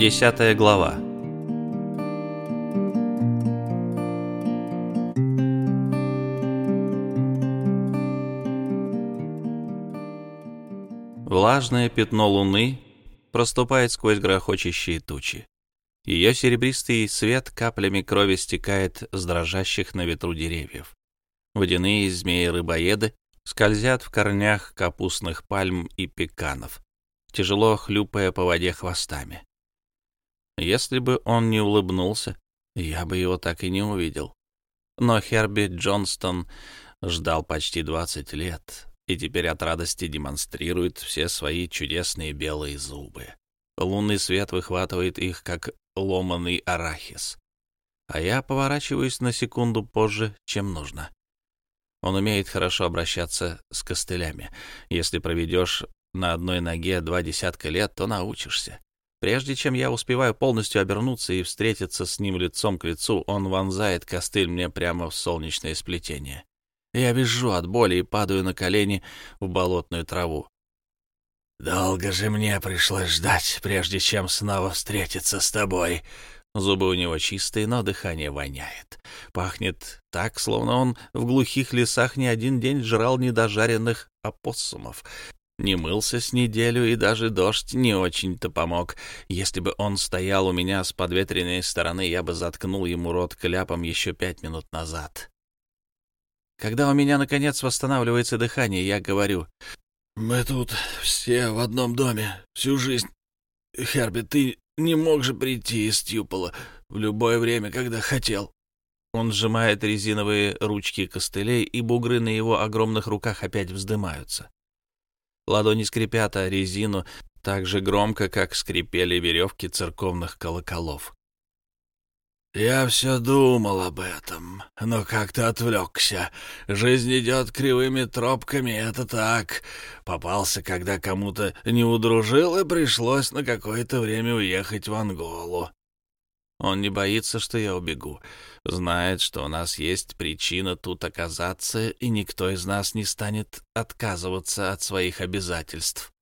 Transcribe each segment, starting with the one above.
Десятая глава. Влажное пятно луны проступает сквозь грохочущие тучи. Ее серебристый свет каплями крови стекает с дрожащих на ветру деревьев. Водяные змеи-рыбоеды скользят в корнях капустных пальм и пеканов, тяжело хлюпая по воде хвостами. Если бы он не улыбнулся, я бы его так и не увидел. Но Херби Джонстон ждал почти 20 лет и теперь от радости демонстрирует все свои чудесные белые зубы. Лунный свет выхватывает их, как ломаный арахис. А я поворачиваюсь на секунду позже, чем нужно. Он умеет хорошо обращаться с костылями. Если проведешь на одной ноге два десятка лет, то научишься. Прежде чем я успеваю полностью обернуться и встретиться с ним лицом к лицу, он вонзает костыль мне прямо в солнечное сплетение. Я вижу от боли и падаю на колени в болотную траву. «Долго же мне пришлось ждать, прежде чем снова встретиться с тобой». Зубы у него чистые, но дыхание воняет. Пахнет так, словно он в глухих лесах не один день жрал недожаренных опоссумов. Не мылся с неделю, и даже дождь не очень-то помог. Если бы он стоял у меня с подветренной стороны, я бы заткнул ему рот кляпом еще пять минут назад. Когда у меня, наконец, восстанавливается дыхание, я говорю, «Мы тут все в одном доме всю жизнь. Херби, ты не мог же прийти из Тьюпола в любое время, когда хотел». Он сжимает резиновые ручки костылей, и бугры на его огромных руках опять вздымаются. Ладони скрипят о резину так же громко, как скрипели веревки церковных колоколов. «Я все думал об этом, но как-то отвлекся. Жизнь идет кривыми тропками, это так. Попался, когда кому-то не удружил, и пришлось на какое-то время уехать в Анголу. Он не боится, что я убегу. Знает, что у нас есть причина тут оказаться, и никто из нас не станет отказываться от своих обязательств.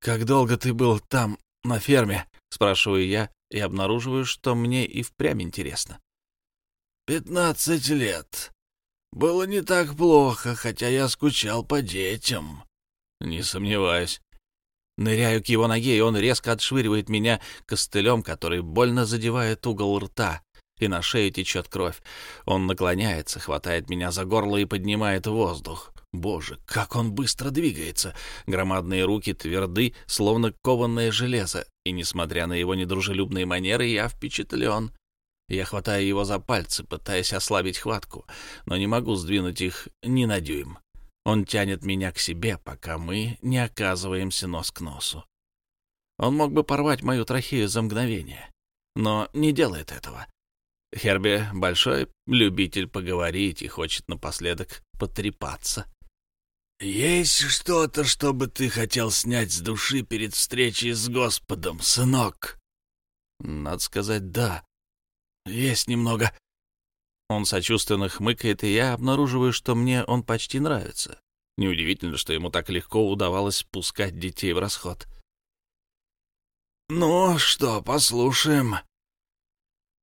«Как долго ты был там, на ферме?» — спрашиваю я и обнаруживаю, что мне и впрямь интересно. «Пятнадцать лет. Было не так плохо, хотя я скучал по детям». «Не сомневаюсь. Ныряю к его ноге, и он резко отшвыривает меня костылем, который больно задевает угол рта, и на шее течет кровь. Он наклоняется, хватает меня за горло и поднимает воздух. Боже, как он быстро двигается! Громадные руки тверды, словно кованное железо, и, несмотря на его недружелюбные манеры, я впечатлен. Я хватаю его за пальцы, пытаясь ослабить хватку, но не могу сдвинуть их ни на дюйм. Он тянет меня к себе, пока мы не оказываемся нос к носу. Он мог бы порвать мою трахею за мгновение, но не делает этого. Херби — большой любитель поговорить и хочет напоследок потрепаться. «Есть что-то, что бы ты хотел снять с души перед встречей с Господом, сынок?» «Надо сказать, да. Есть немного. Он сочувственно хмыкает, и я обнаруживаю, что мне он почти нравится. Неудивительно, что ему так легко удавалось пускать детей в расход. «Ну что, послушаем».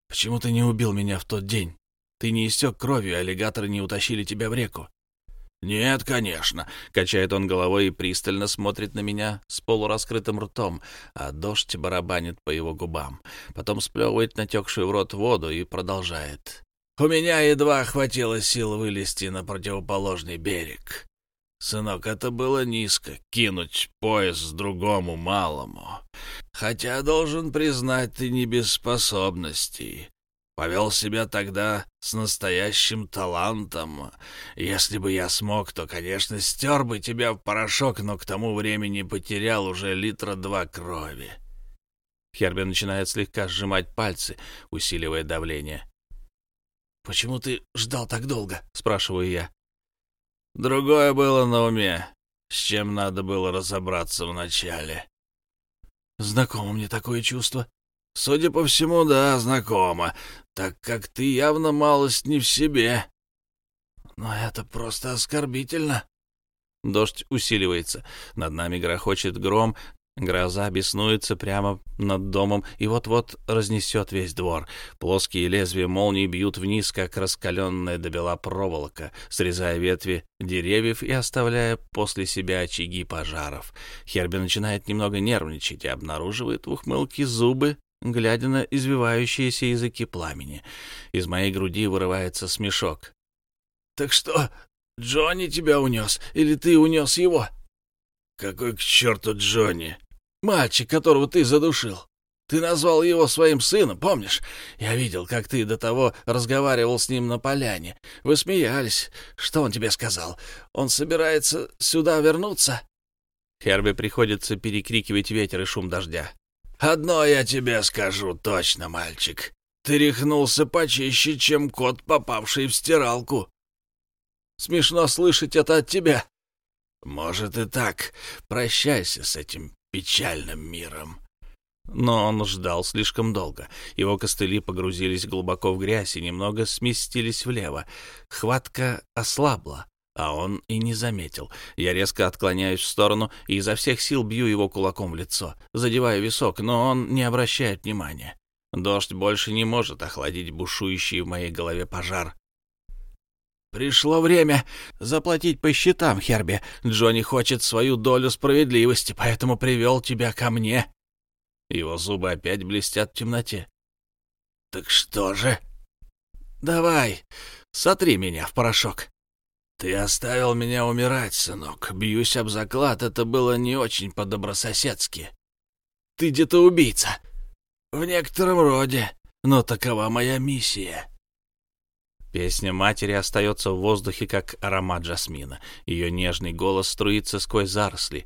«Почему ты не убил меня в тот день? Ты не истек кровью, аллигаторы не утащили тебя в реку». «Нет, конечно», — качает он головой и пристально смотрит на меня с полураскрытым ртом, а дождь барабанит по его губам. Потом сплевывает натекшую в рот воду и продолжает. У меня едва хватило сил вылезти на противоположный берег. Сынок, это было низко — кинуть пояс другому малому. Хотя, должен признать, ты не без способностей. Повел себя тогда с настоящим талантом. Если бы я смог, то, конечно, стер бы тебя в порошок, но к тому времени потерял уже литра два крови. Херби начинает слегка сжимать пальцы, усиливая давление. «Почему ты ждал так долго?» — спрашиваю я. «Другое было на уме, с чем надо было разобраться вначале». «Знакомо мне такое чувство». «Судя по всему, да, знакомо, так как ты явно малость не в себе». «Но это просто оскорбительно». Дождь усиливается. Над нами грохочет гром, Гроза беснуется прямо над домом и вот-вот разнесет весь двор. Плоские лезвия молний бьют вниз, как раскаленная до бела проволока, срезая ветви деревьев и оставляя после себя очаги пожаров. Херби начинает немного нервничать и обнаруживает в ухмылке зубы, глядя на извивающиеся языки пламени. Из моей груди вырывается смешок. «Так что, Джонни тебя унес, или ты унес его?» «Какой к черту Джонни?» Мальчик, которого ты задушил. Ты назвал его своим сыном, помнишь? Я видел, как ты до того разговаривал с ним на поляне. Вы смеялись. Что он тебе сказал? Он собирается сюда вернуться?» Херби приходится перекрикивать ветер и шум дождя. «Одно я тебе скажу точно, мальчик. Ты рехнулся почище, чем кот, попавший в стиралку. Смешно слышать это от тебя. Может и так. Прощайся с этим печальным миром. Но он ждал слишком долго. Его костыли погрузились глубоко в грязь и немного сместились влево. Хватка ослабла, а он и не заметил. Я резко отклоняюсь в сторону и изо всех сил бью его кулаком в лицо, задеваю висок, но он не обращает внимания. Дождь больше не может охладить бушующий в моей голове пожар. «Пришло время заплатить по счетам, Херби. Джонни хочет свою долю справедливости, поэтому привел тебя ко мне». Его зубы опять блестят в темноте. «Так что же?» «Давай, сотри меня в порошок». «Ты оставил меня умирать, сынок. Бьюсь об заклад, это было не очень по-добрососедски. Ты где-то убийца. В некотором роде, но такова моя миссия». Песня матери остается в воздухе, как аромат жасмина. Ее нежный голос струится сквозь заросли.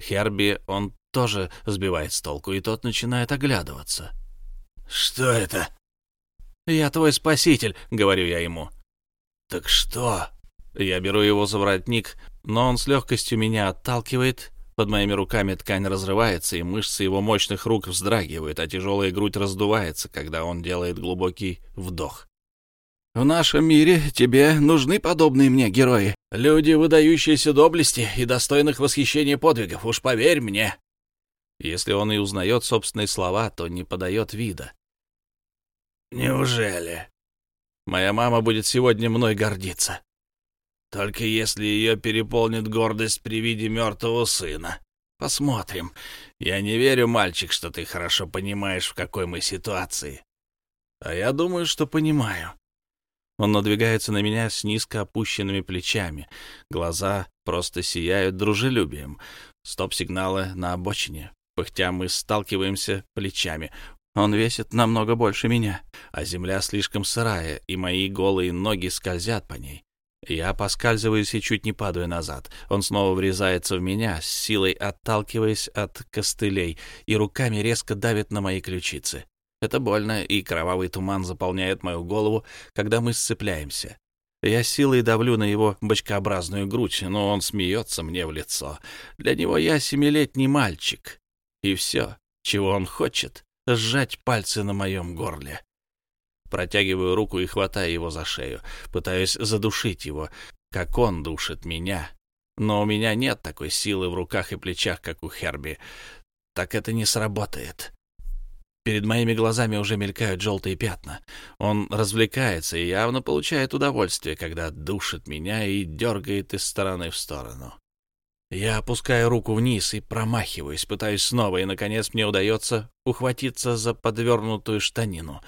Херби он тоже сбивает с толку, и тот начинает оглядываться. «Что это?» «Я твой спаситель», — говорю я ему. «Так что?» Я беру его за воротник, но он с легкостью меня отталкивает. Под моими руками ткань разрывается, и мышцы его мощных рук вздрагивают, а тяжелая грудь раздувается, когда он делает глубокий вдох. В нашем мире тебе нужны подобные мне герои. Люди, выдающиеся доблести и достойных восхищения подвигов, уж поверь мне. Если он и узнает собственные слова, то не подает вида. Неужели? Моя мама будет сегодня мной гордиться. Только если ее переполнит гордость при виде мертвого сына. Посмотрим. Я не верю, мальчик, что ты хорошо понимаешь, в какой мы ситуации. А я думаю, что понимаю. Он надвигается на меня с низко опущенными плечами. Глаза просто сияют дружелюбием. Стоп-сигналы на обочине. Пыхтя мы сталкиваемся плечами. Он весит намного больше меня, а земля слишком сырая, и мои голые ноги скользят по ней. Я поскальзываюсь и чуть не падаю назад. Он снова врезается в меня, с силой отталкиваясь от костылей, и руками резко давит на мои ключицы. Это больно, и кровавый туман заполняет мою голову, когда мы сцепляемся. Я силой давлю на его бочкообразную грудь, но он смеется мне в лицо. Для него я семилетний мальчик. И все, чего он хочет, — сжать пальцы на моем горле. Протягиваю руку и хватаю его за шею, пытаюсь задушить его, как он душит меня. Но у меня нет такой силы в руках и плечах, как у Херби. Так это не сработает. Перед моими глазами уже мелькают желтые пятна. Он развлекается и явно получает удовольствие, когда душит меня и дергает из стороны в сторону. Я опускаю руку вниз и промахиваюсь, пытаюсь снова, и, наконец, мне удается ухватиться за подвернутую штанину.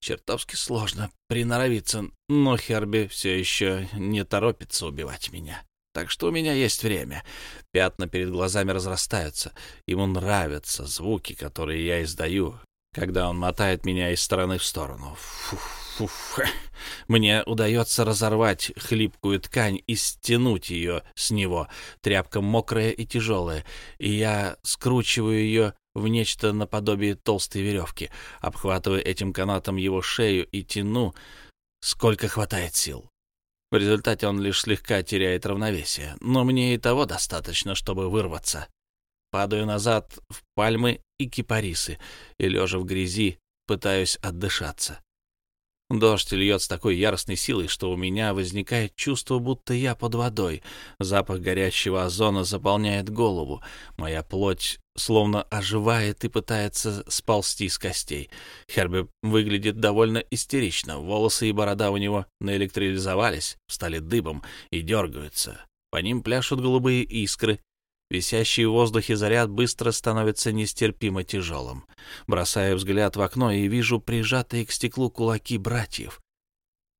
Чертовски сложно приноровиться, но Херби все еще не торопится убивать меня. Так что у меня есть время. Пятна перед глазами разрастаются. Ему нравятся звуки, которые я издаю, когда он мотает меня из стороны в сторону. Фу, фу, Мне удается разорвать хлипкую ткань и стянуть ее с него. Тряпка мокрая и тяжелая, и я скручиваю ее в нечто наподобие толстой веревки, обхватываю этим канатом его шею и тяну, сколько хватает сил. В результате он лишь слегка теряет равновесие, но мне и того достаточно, чтобы вырваться. Падаю назад в пальмы и кипарисы, и, лежа в грязи, пытаюсь отдышаться. Дождь льет с такой яростной силой, что у меня возникает чувство, будто я под водой. Запах горящего озона заполняет голову. Моя плоть словно оживает и пытается сползти с костей. Херби выглядит довольно истерично. Волосы и борода у него наэлектролизовались, стали дыбом и дергаются. По ним пляшут голубые искры, Висящий в воздухе заряд быстро становится нестерпимо тяжелым. Бросаю взгляд в окно и вижу прижатые к стеклу кулаки братьев.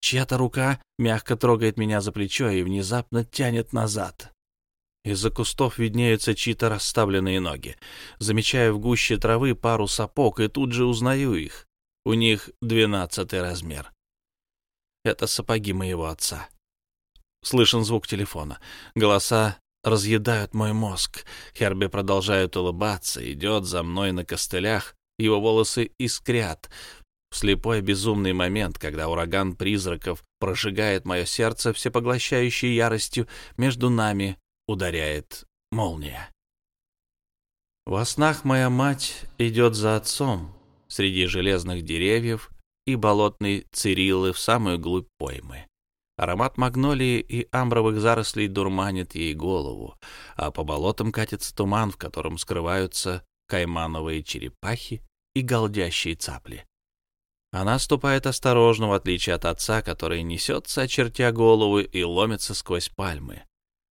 Чья-то рука мягко трогает меня за плечо и внезапно тянет назад. Из-за кустов виднеются чьи-то расставленные ноги. Замечаю в гуще травы пару сапог и тут же узнаю их. У них двенадцатый размер. Это сапоги моего отца. Слышен звук телефона. Голоса разъедают мой мозг. Херби продолжает улыбаться, идет за мной на костылях, его волосы искрят. Слепой безумный момент, когда ураган призраков прожигает мое сердце всепоглощающей яростью, между нами ударяет молния. Во снах моя мать идет за отцом среди железных деревьев и болотной цириллы в самую глубь поймы. Аромат магнолии и амбровых зарослей дурманит ей голову, а по болотам катится туман, в котором скрываются каймановые черепахи и голдящие цапли. Она ступает осторожно, в отличие от отца, который несется, очертя голову, и ломится сквозь пальмы.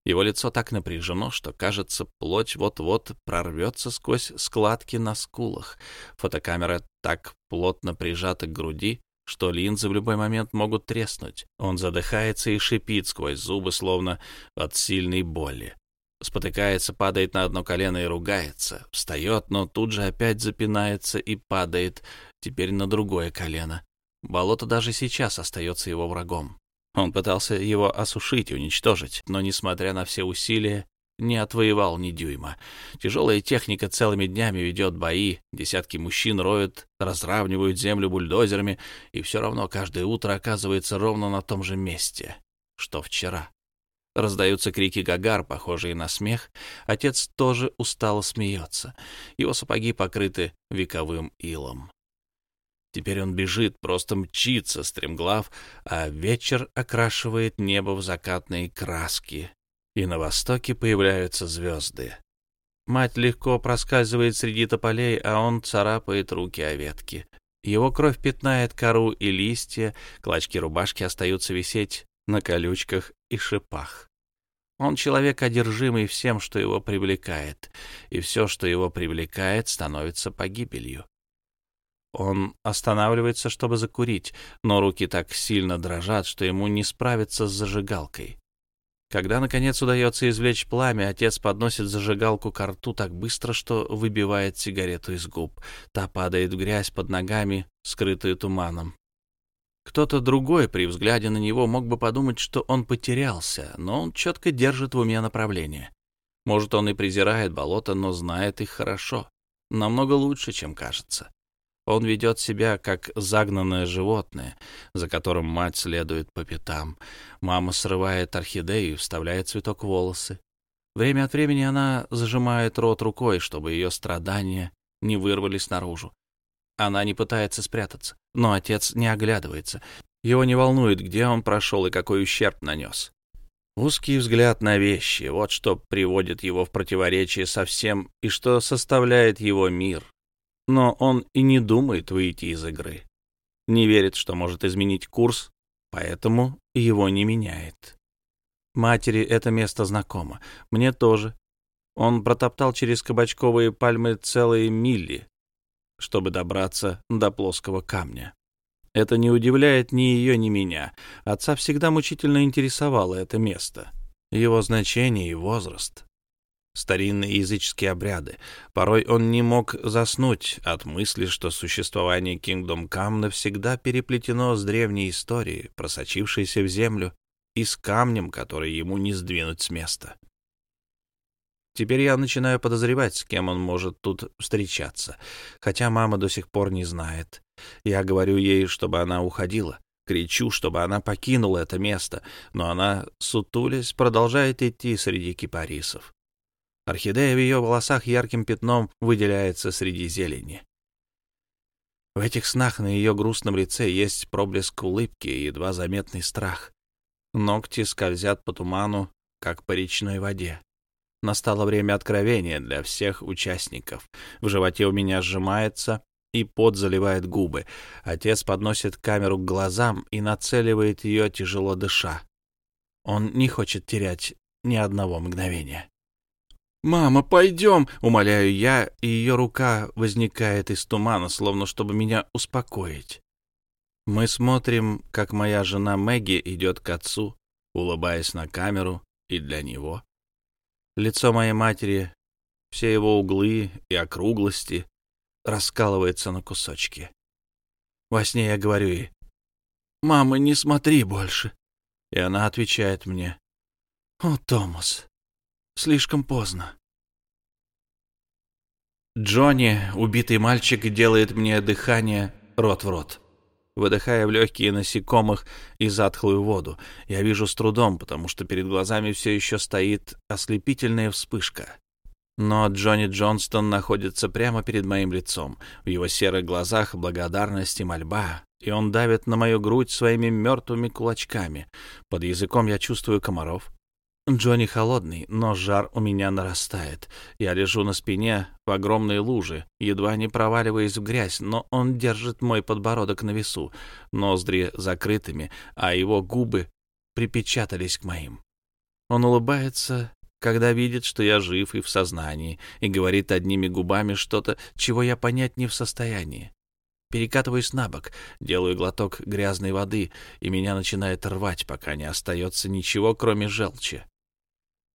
Его лицо так напряжено, что, кажется, плоть вот-вот прорвется сквозь складки на скулах. Фотокамера так плотно прижата к груди, что линзы в любой момент могут треснуть. Он задыхается и шипит сквозь зубы, словно от сильной боли. Спотыкается, падает на одно колено и ругается. Встает, но тут же опять запинается и падает, теперь на другое колено. Болото даже сейчас остается его врагом. Он пытался его осушить и уничтожить, но, несмотря на все усилия, не отвоевал ни дюйма. Тяжелая техника целыми днями ведет бои, десятки мужчин роют, разравнивают землю бульдозерами, и все равно каждое утро оказывается ровно на том же месте, что вчера. Раздаются крики Гагар, похожие на смех. Отец тоже устало смеется. Его сапоги покрыты вековым илом. Теперь он бежит, просто мчится, стремглав, а вечер окрашивает небо в закатные краски, и на востоке появляются звезды. Мать легко проскальзывает среди тополей, а он царапает руки о ветки. Его кровь пятнает кору и листья, клочки рубашки остаются висеть на колючках и шипах. Он человек, одержимый всем, что его привлекает, и все, что его привлекает, становится погибелью. Он останавливается, чтобы закурить, но руки так сильно дрожат, что ему не справиться с зажигалкой. Когда, наконец, удается извлечь пламя, отец подносит зажигалку к рту так быстро, что выбивает сигарету из губ. Та падает в грязь под ногами, скрытую туманом. Кто-то другой при взгляде на него мог бы подумать, что он потерялся, но он четко держит в уме направление. Может, он и презирает болото, но знает их хорошо. Намного лучше, чем кажется. Он ведет себя как загнанное животное, за которым мать следует по пятам. Мама срывает орхидею и вставляет цветок в волосы. Время от времени она зажимает рот рукой, чтобы ее страдания не вырвались наружу. Она не пытается спрятаться, но отец не оглядывается. Его не волнует, где он прошел и какой ущерб нанес. Узкий взгляд на вещи — вот что приводит его в противоречие со всем и что составляет его мир но он и не думает выйти из игры. Не верит, что может изменить курс, поэтому его не меняет. Матери это место знакомо, мне тоже. Он протоптал через кабачковые пальмы целые мили, чтобы добраться до плоского камня. Это не удивляет ни ее, ни меня. Отца всегда мучительно интересовало это место, его значение и возраст старинные языческие обряды. Порой он не мог заснуть от мысли, что существование Kingdom Come навсегда переплетено с древней историей, просочившейся в землю, и с камнем, который ему не сдвинуть с места. Теперь я начинаю подозревать, с кем он может тут встречаться, хотя мама до сих пор не знает. Я говорю ей, чтобы она уходила, кричу, чтобы она покинула это место, но она, сутулясь, продолжает идти среди кипарисов. Орхидея в ее волосах ярким пятном выделяется среди зелени. В этих снах на ее грустном лице есть проблеск улыбки и едва заметный страх. Ногти скользят по туману, как по речной воде. Настало время откровения для всех участников. В животе у меня сжимается, и пот заливает губы. Отец подносит камеру к глазам и нацеливает ее, тяжело дыша. Он не хочет терять ни одного мгновения. «Мама, пойдем!» — умоляю я, и ее рука возникает из тумана, словно чтобы меня успокоить. Мы смотрим, как моя жена Мэгги идет к отцу, улыбаясь на камеру и для него. Лицо моей матери, все его углы и округлости раскалывается на кусочки. Во сне я говорю ей, «Мама, не смотри больше!» И она отвечает мне, «О, Томас, слишком поздно». Джонни, убитый мальчик, делает мне дыхание рот в рот. Выдыхая в легкие насекомых и затхлую воду, я вижу с трудом, потому что перед глазами все еще стоит ослепительная вспышка. Но Джонни Джонстон находится прямо перед моим лицом. В его серых глазах благодарность и мольба, и он давит на мою грудь своими мертвыми кулачками. Под языком я чувствую комаров, Джонни холодный, но жар у меня нарастает. Я лежу на спине в огромной луже, едва не проваливаясь в грязь, но он держит мой подбородок на весу, ноздри закрытыми, а его губы припечатались к моим. Он улыбается, когда видит, что я жив и в сознании, и говорит одними губами что-то, чего я понять не в состоянии. Перекатываюсь на бок, делаю глоток грязной воды, и меня начинает рвать, пока не остается ничего, кроме желчи.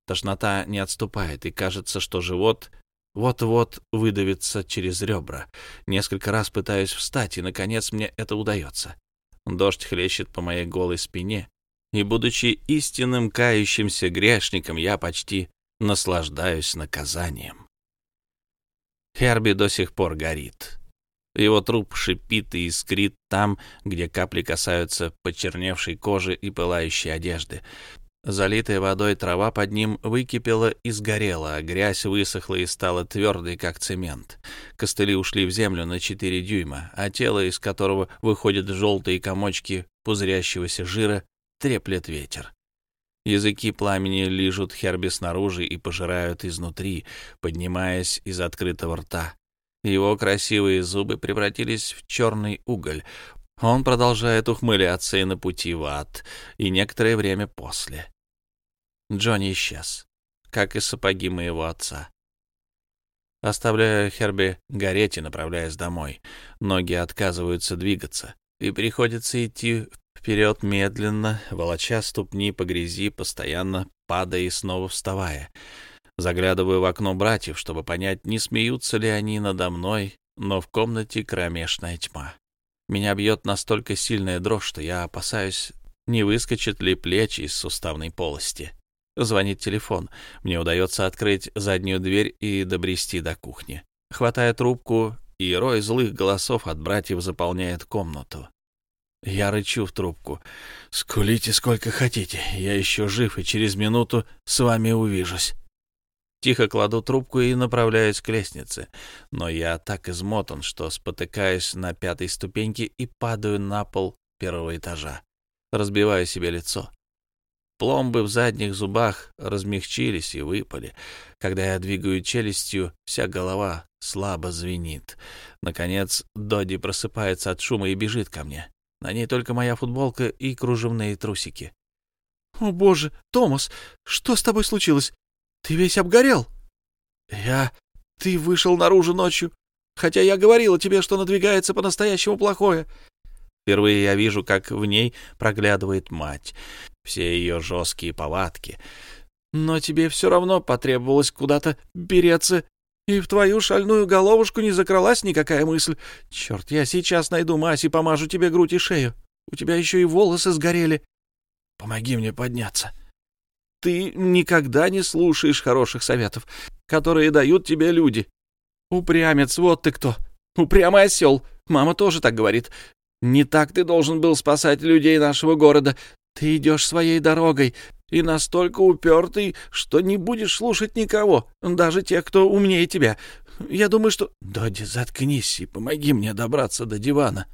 Тошнота не отступает, и кажется, что живот вот-вот выдавится через ребра. Несколько раз пытаюсь встать, и, наконец, мне это удается. Дождь хлещет по моей голой спине, и, будучи истинным кающимся грешником, я почти наслаждаюсь наказанием. Херби до сих пор горит. Его труп шипит и искрит там, где капли касаются почерневшей кожи и пылающей одежды. Залитая водой трава под ним выкипела и сгорела, а грязь высохла и стала твердой, как цемент. Костыли ушли в землю на четыре дюйма, а тело, из которого выходят желтые комочки пузырящегося жира, треплет ветер. Языки пламени лижут Херби снаружи и пожирают изнутри, поднимаясь из открытого рта. Его красивые зубы превратились в черный уголь. Он продолжает ухмыляться и на пути в ад, и некоторое время после. Джонни исчез, как и сапоги моего отца. Оставляю Херби гореть и направляясь домой. Ноги отказываются двигаться, и приходится идти вперед медленно, волоча ступни по грязи, постоянно падая и снова вставая. Заглядываю в окно братьев, чтобы понять, не смеются ли они надо мной, но в комнате кромешная тьма. Меня бьет настолько сильная дрожь, что я опасаюсь, не выскочит ли плечи из суставной полости. Звонит телефон. Мне удается открыть заднюю дверь и добрести до кухни. Хватая трубку, и рой злых голосов от братьев заполняет комнату. Я рычу в трубку. «Скулите сколько хотите. Я еще жив, и через минуту с вами увижусь». Тихо кладу трубку и направляюсь к лестнице, но я так измотан, что спотыкаюсь на пятой ступеньке и падаю на пол первого этажа. Разбиваю себе лицо. Пломбы в задних зубах размягчились и выпали. Когда я двигаю челюстью, вся голова слабо звенит. Наконец, Доди просыпается от шума и бежит ко мне. На ней только моя футболка и кружевные трусики. — О, боже, Томас, что с тобой случилось? Ты весь обгорел. Я... Ты вышел наружу ночью, хотя я говорила тебе, что надвигается по-настоящему плохое. Впервые я вижу, как в ней проглядывает мать, все ее жесткие повадки. Но тебе все равно потребовалось куда-то береться, и в твою шальную головушку не закралась никакая мысль. Черт, я сейчас найду мазь и помажу тебе грудь и шею. У тебя еще и волосы сгорели. Помоги мне подняться. Ты никогда не слушаешь хороших советов, которые дают тебе люди. Упрямец, вот ты кто. Упрямый осел. Мама тоже так говорит. Не так ты должен был спасать людей нашего города. Ты идешь своей дорогой и настолько упертый, что не будешь слушать никого, даже тех, кто умнее тебя. Я думаю, что... Доди, заткнись и помоги мне добраться до дивана.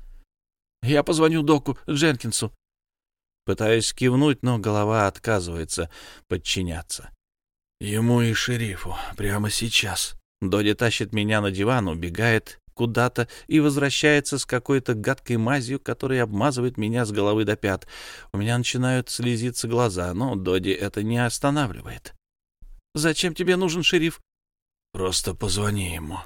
Я позвоню доку Дженкинсу. Пытаюсь кивнуть, но голова отказывается подчиняться. Ему и шерифу прямо сейчас. Доди тащит меня на диван, убегает куда-то и возвращается с какой-то гадкой мазью, которая обмазывает меня с головы до пят. У меня начинают слезиться глаза, но Доди это не останавливает. «Зачем тебе нужен шериф?» «Просто позвони ему».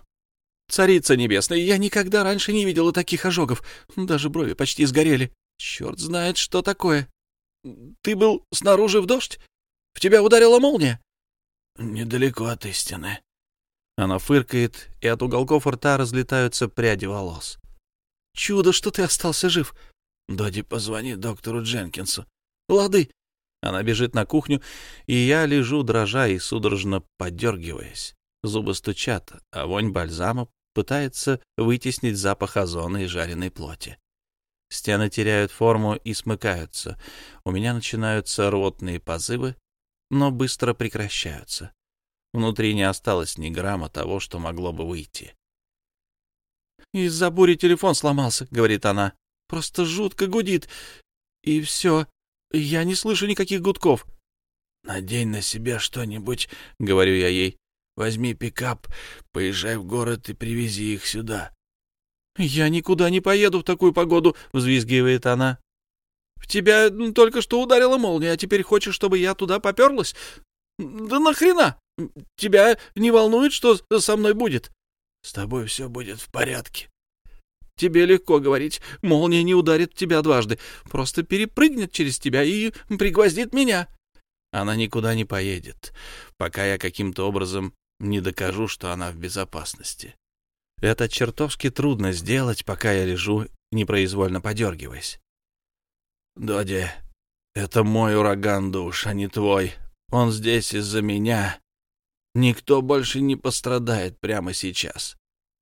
«Царица небесная, я никогда раньше не видела таких ожогов. Даже брови почти сгорели. Черт знает, что такое. Ты был снаружи в дождь? В тебя ударила молния?» «Недалеко от истины», она фыркает, и от уголков рта разлетаются пряди волос. «Чудо, что ты остался жив!» «Доди, позвони доктору Дженкинсу». «Лады!» Она бежит на кухню, и я лежу, дрожа и судорожно подергиваясь. Зубы стучат, а вонь бальзама пытается вытеснить запах озона и жареной плоти. Стены теряют форму и смыкаются. У меня начинаются рвотные позывы, но быстро прекращаются. Внутри не осталось ни грамма того, что могло бы выйти. «Из-за бури телефон сломался», — говорит она. «Просто жутко гудит. И все. Я не слышу никаких гудков». «Надень на себя что-нибудь», — говорю я ей. «Возьми пикап, поезжай в город и привези их сюда». «Я никуда не поеду в такую погоду», — взвизгивает она. «В тебя только что ударила молния, а теперь хочешь, чтобы я туда поперлась? Да нахрена?» Тебя не волнует, что со мной будет? С тобой все будет в порядке. Тебе легко говорить. Молния не ударит тебя дважды. Просто перепрыгнет через тебя и пригвоздит меня. Она никуда не поедет, пока я каким-то образом не докажу, что она в безопасности. Это чертовски трудно сделать, пока я лежу, непроизвольно подергиваясь. Доди, это мой ураган душ, а не твой. Он здесь из-за меня. Никто больше не пострадает прямо сейчас.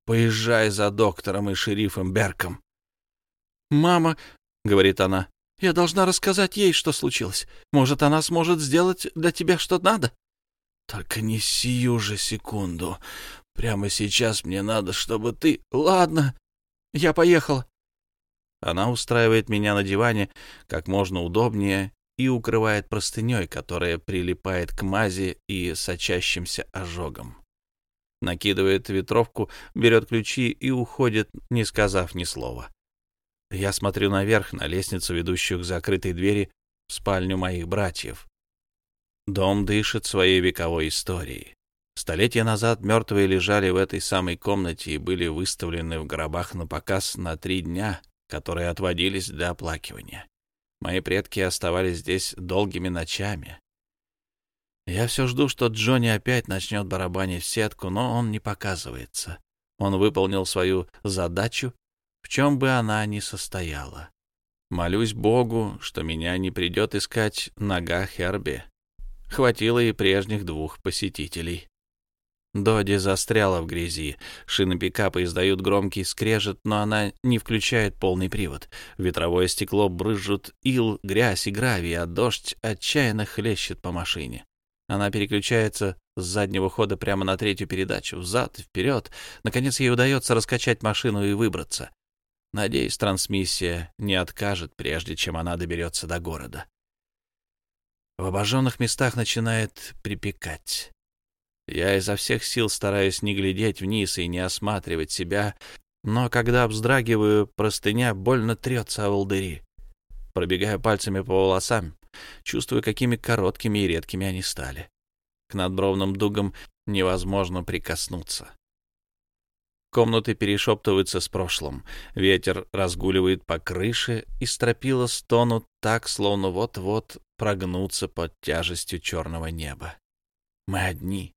Поезжай за доктором и шерифом Берком. «Мама», — говорит она, — «я должна рассказать ей, что случилось. Может, она сможет сделать для тебя что надо?» «Только не сию же секунду. Прямо сейчас мне надо, чтобы ты...» «Ладно, я поехала». Она устраивает меня на диване как можно удобнее и укрывает простыней, которая прилипает к мази и сочащимся ожогам. Накидывает ветровку, берет ключи и уходит, не сказав ни слова. Я смотрю наверх, на лестницу, ведущую к закрытой двери в спальню моих братьев. Дом дышит своей вековой историей. Столетия назад мертвые лежали в этой самой комнате и были выставлены в гробах на показ на три дня, которые отводились для оплакивания. Мои предки оставались здесь долгими ночами. Я все жду, что Джонни опять начнет барабанить в сетку, но он не показывается. Он выполнил свою задачу, в чем бы она ни состояла. Молюсь Богу, что меня не придет искать нога Херби. Хватило и прежних двух посетителей. Доди застряла в грязи. Шины пикапа издают громкий скрежет, но она не включает полный привод. ветровое стекло брызжут ил, грязь и гравий, а дождь отчаянно хлещет по машине. Она переключается с заднего хода прямо на третью передачу, взад и вперед. Наконец ей удается раскачать машину и выбраться. Надеюсь, трансмиссия не откажет, прежде чем она доберется до города. В обожженных местах начинает припекать. Я изо всех сил стараюсь не глядеть вниз и не осматривать себя, но когда вздрагиваю, простыня больно трется о волдыри. Пробегаю пальцами по волосам, чувствую, какими короткими и редкими они стали. К надбровным дугам невозможно прикоснуться. Комнаты перешептываются с прошлым. Ветер разгуливает по крыше, и стропила стонут так, словно вот-вот прогнутся под тяжестью черного неба. Мы одни.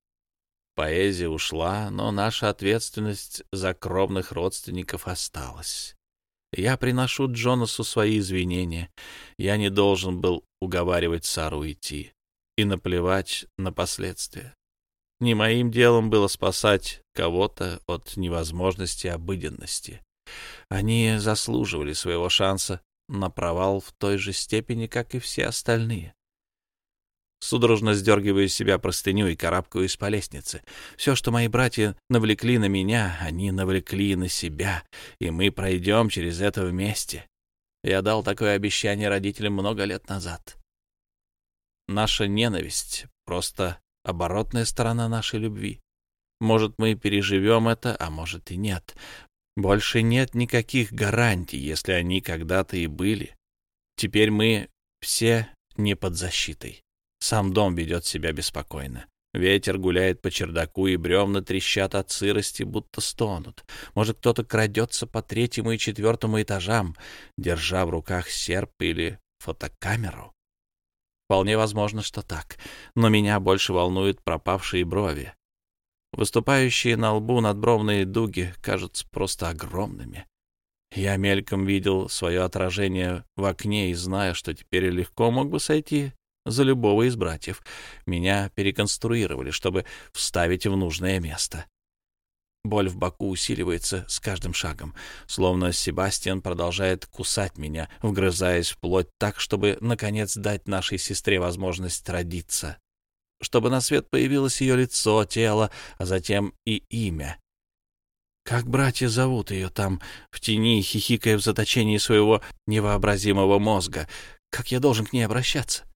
Поэзия ушла, но наша ответственность за кровных родственников осталась. Я приношу Джонасу свои извинения. Я не должен был уговаривать Сару идти и наплевать на последствия. Не моим делом было спасать кого-то от невозможности обыденности. Они заслуживали своего шанса на провал в той же степени, как и все остальные. Судорожно сдергиваю с себя простыню и карабкаюсь по лестнице. Все, что мои братья навлекли на меня, они навлекли на себя, и мы пройдем через это вместе. Я дал такое обещание родителям много лет назад. Наша ненависть — просто оборотная сторона нашей любви. Может, мы переживем это, а может и нет. Больше нет никаких гарантий, если они когда-то и были. Теперь мы все не под защитой. Сам дом ведет себя беспокойно. Ветер гуляет по чердаку, и бревна трещат от сырости, будто стонут. Может, кто-то крадется по третьему и четвертому этажам, держа в руках серп или фотокамеру. Вполне возможно, что так, но меня больше волнуют пропавшие брови. Выступающие на лбу надбровные дуги кажутся просто огромными. Я мельком видел свое отражение в окне и знаю, что теперь легко мог бы сойти за любого из братьев. Меня переконструировали, чтобы вставить в нужное место. Боль в боку усиливается с каждым шагом, словно Себастьян продолжает кусать меня, вгрызаясь в плоть так, чтобы, наконец, дать нашей сестре возможность родиться. Чтобы на свет появилось ее лицо, тело, а затем и имя. Как братья зовут ее там, в тени, хихикая в заточении своего невообразимого мозга? Как я должен к ней обращаться?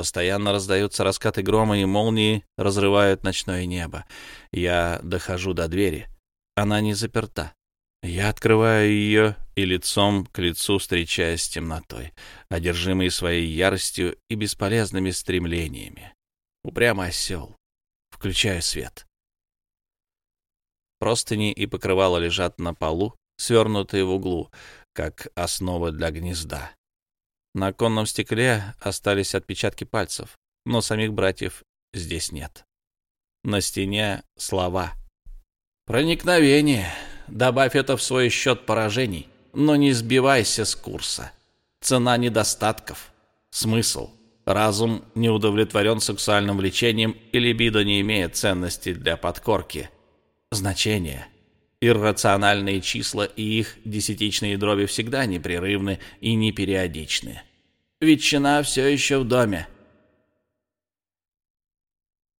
Постоянно раздаются раскаты грома, и молнии разрывают ночное небо. Я дохожу до двери. Она не заперта. Я открываю ее и лицом к лицу встречаюсь с темнотой, одержимой своей яростью и бесполезными стремлениями. Упрямый осел. Включаю свет. Простыни и покрывало лежат на полу, свернутые в углу, как основа для гнезда. На оконном стекле остались отпечатки пальцев, но самих братьев здесь нет. На стене слова. «Проникновение. Добавь это в свой счет поражений, но не сбивайся с курса. Цена недостатков. Смысл. Разум не удовлетворен сексуальным влечением и либидо не имеет ценности для подкорки. Значение. Иррациональные числа и их десятичные дроби всегда непрерывны и непериодичны. Ветчина все еще в доме.